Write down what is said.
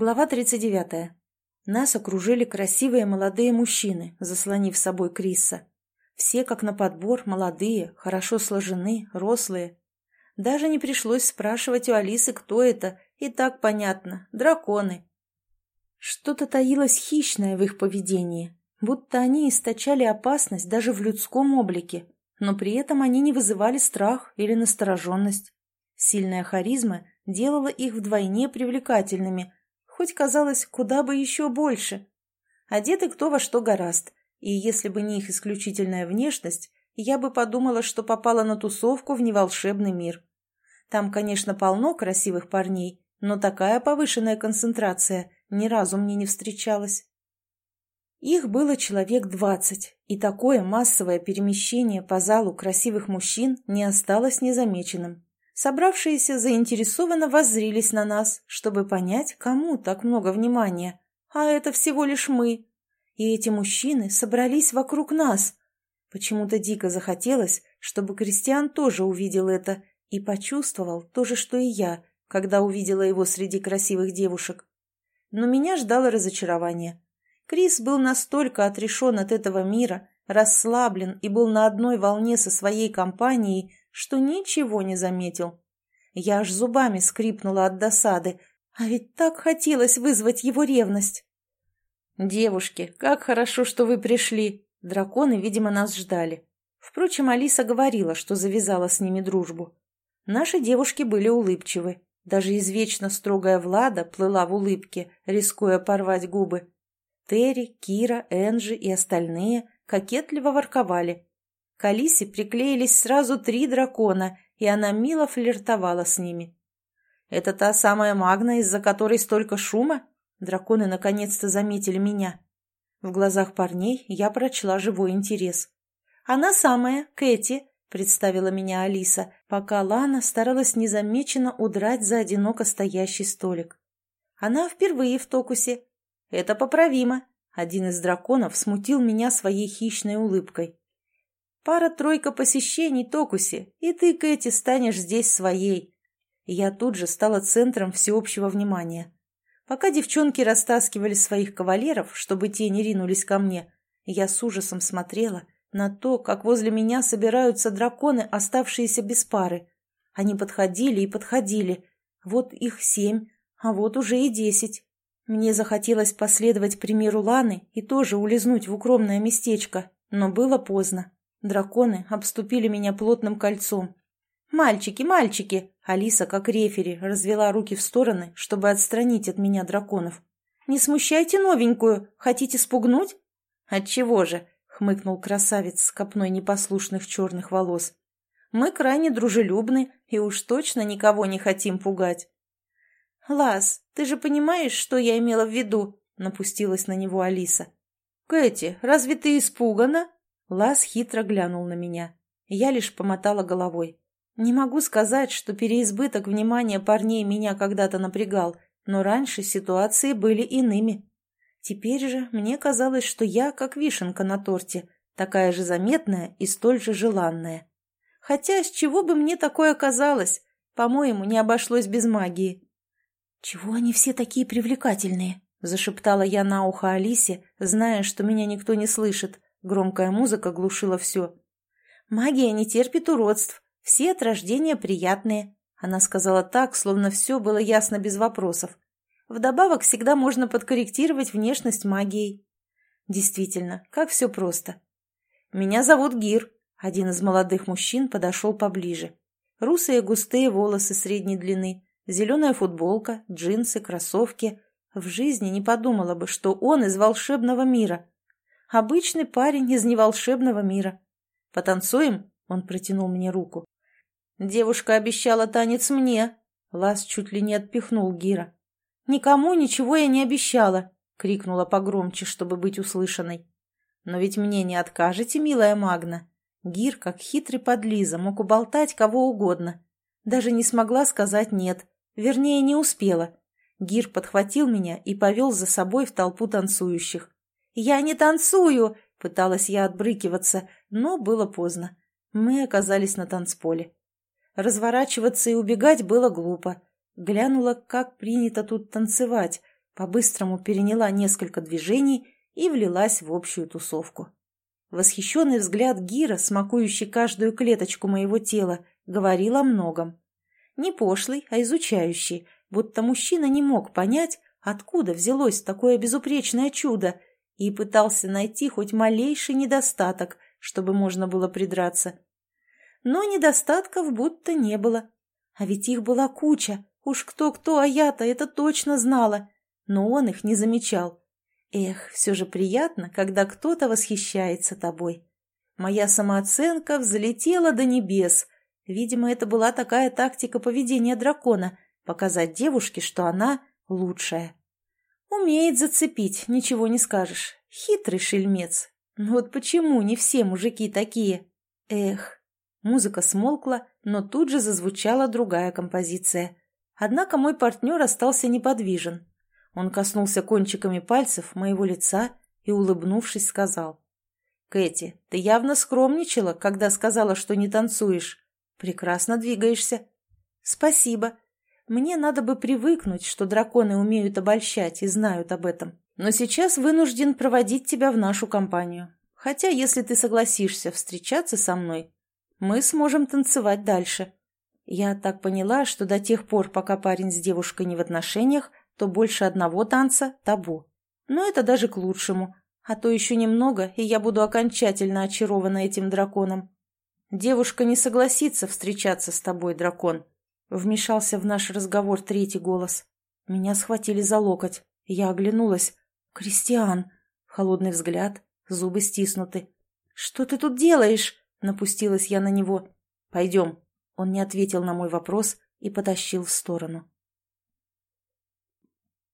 Глава 39. Нас окружили красивые молодые мужчины, заслонив собой Криса. Все, как на подбор, молодые, хорошо сложены, рослые. Даже не пришлось спрашивать у Алисы, кто это, и так понятно – драконы. Что-то таилось хищное в их поведении, будто они источали опасность даже в людском облике, но при этом они не вызывали страх или настороженность. Сильная харизма делала их вдвойне привлекательными – хоть казалось куда бы еще больше. Одеты кто во что гораст, и если бы не их исключительная внешность, я бы подумала, что попала на тусовку в неволшебный мир. Там, конечно, полно красивых парней, но такая повышенная концентрация ни разу мне не встречалась. Их было человек двадцать, и такое массовое перемещение по залу красивых мужчин не осталось незамеченным. Собравшиеся заинтересованно воззрились на нас, чтобы понять, кому так много внимания. А это всего лишь мы. И эти мужчины собрались вокруг нас. Почему-то дико захотелось, чтобы Кристиан тоже увидел это и почувствовал то же, что и я, когда увидела его среди красивых девушек. Но меня ждало разочарование. Крис был настолько отрешен от этого мира, расслаблен и был на одной волне со своей компанией, что ничего не заметил. Я аж зубами скрипнула от досады, а ведь так хотелось вызвать его ревность. «Девушки, как хорошо, что вы пришли!» Драконы, видимо, нас ждали. Впрочем, Алиса говорила, что завязала с ними дружбу. Наши девушки были улыбчивы. Даже извечно строгая Влада плыла в улыбке, рискуя порвать губы. Терри, Кира, Энджи и остальные кокетливо ворковали. К Алисе приклеились сразу три дракона, и она мило флиртовала с ними. «Это та самая Магна, из-за которой столько шума?» Драконы наконец-то заметили меня. В глазах парней я прочла живой интерес. «Она самая, Кэти», — представила меня Алиса, пока Лана старалась незамеченно удрать за одиноко стоящий столик. «Она впервые в Токусе. Это поправимо». Один из драконов смутил меня своей хищной улыбкой. Пара-тройка посещений Токуси, и ты, Кэти, станешь здесь своей. я тут же стала центром всеобщего внимания. Пока девчонки растаскивали своих кавалеров, чтобы те не ринулись ко мне, я с ужасом смотрела на то, как возле меня собираются драконы, оставшиеся без пары. Они подходили и подходили. Вот их семь, а вот уже и десять. Мне захотелось последовать примеру Ланы и тоже улизнуть в укромное местечко, но было поздно. Драконы обступили меня плотным кольцом. «Мальчики, мальчики!» Алиса, как рефери, развела руки в стороны, чтобы отстранить от меня драконов. «Не смущайте новенькую! Хотите спугнуть?» «Отчего же?» — хмыкнул красавец с копной непослушных черных волос. «Мы крайне дружелюбны и уж точно никого не хотим пугать». «Лас, ты же понимаешь, что я имела в виду?» — напустилась на него Алиса. «Кэти, разве ты испугана?» Лас хитро глянул на меня. Я лишь помотала головой. Не могу сказать, что переизбыток внимания парней меня когда-то напрягал, но раньше ситуации были иными. Теперь же мне казалось, что я как вишенка на торте, такая же заметная и столь же желанная. Хотя с чего бы мне такое казалось? По-моему, не обошлось без магии. «Чего они все такие привлекательные?» — зашептала я на ухо Алисе, зная, что меня никто не слышит, Громкая музыка глушила все. «Магия не терпит уродств. Все от рождения приятные», — она сказала так, словно все было ясно без вопросов. «Вдобавок всегда можно подкорректировать внешность магией». Действительно, как все просто. «Меня зовут Гир», — один из молодых мужчин подошел поближе. Русые густые волосы средней длины, зеленая футболка, джинсы, кроссовки. В жизни не подумала бы, что он из волшебного мира. Обычный парень из неволшебного мира. Потанцуем?» Он протянул мне руку. «Девушка обещала танец мне!» Лас чуть ли не отпихнул Гира. «Никому ничего я не обещала!» — крикнула погромче, чтобы быть услышанной. «Но ведь мне не откажете, милая Магна!» Гир, как хитрый подлиза, мог уболтать кого угодно. Даже не смогла сказать «нет». Вернее, не успела. Гир подхватил меня и повел за собой в толпу танцующих. «Я не танцую!» — пыталась я отбрыкиваться, но было поздно. Мы оказались на танцполе. Разворачиваться и убегать было глупо. Глянула, как принято тут танцевать. по-быстрому переняла несколько движений и влилась в общую тусовку. Восхищенный взгляд Гира, смакующий каждую клеточку моего тела, говорил о многом. Не пошлый, а изучающий, будто мужчина не мог понять, откуда взялось такое безупречное чудо, и пытался найти хоть малейший недостаток, чтобы можно было придраться. Но недостатков будто не было. А ведь их была куча, уж кто-кто, а я-то это точно знала. Но он их не замечал. Эх, все же приятно, когда кто-то восхищается тобой. Моя самооценка взлетела до небес. Видимо, это была такая тактика поведения дракона — показать девушке, что она лучшая. Умеет зацепить, ничего не скажешь. Хитрый шельмец. Но вот почему не все мужики такие? Эх. Музыка смолкла, но тут же зазвучала другая композиция. Однако мой партнер остался неподвижен. Он коснулся кончиками пальцев моего лица и, улыбнувшись, сказал. «Кэти, ты явно скромничала, когда сказала, что не танцуешь. Прекрасно двигаешься». «Спасибо. Мне надо бы привыкнуть, что драконы умеют обольщать и знают об этом. Но сейчас вынужден проводить тебя в нашу компанию. Хотя, если ты согласишься встречаться со мной, мы сможем танцевать дальше». Я так поняла, что до тех пор, пока парень с девушкой не в отношениях, то больше одного танца – табу. Но это даже к лучшему, а то еще немного, и я буду окончательно очарована этим драконом. Девушка не согласится встречаться с тобой, дракон. Вмешался в наш разговор третий голос. Меня схватили за локоть. Я оглянулась. «Кристиан!» Холодный взгляд, зубы стиснуты. «Что ты тут делаешь?» Напустилась я на него. «Пойдем». Он не ответил на мой вопрос и потащил в сторону.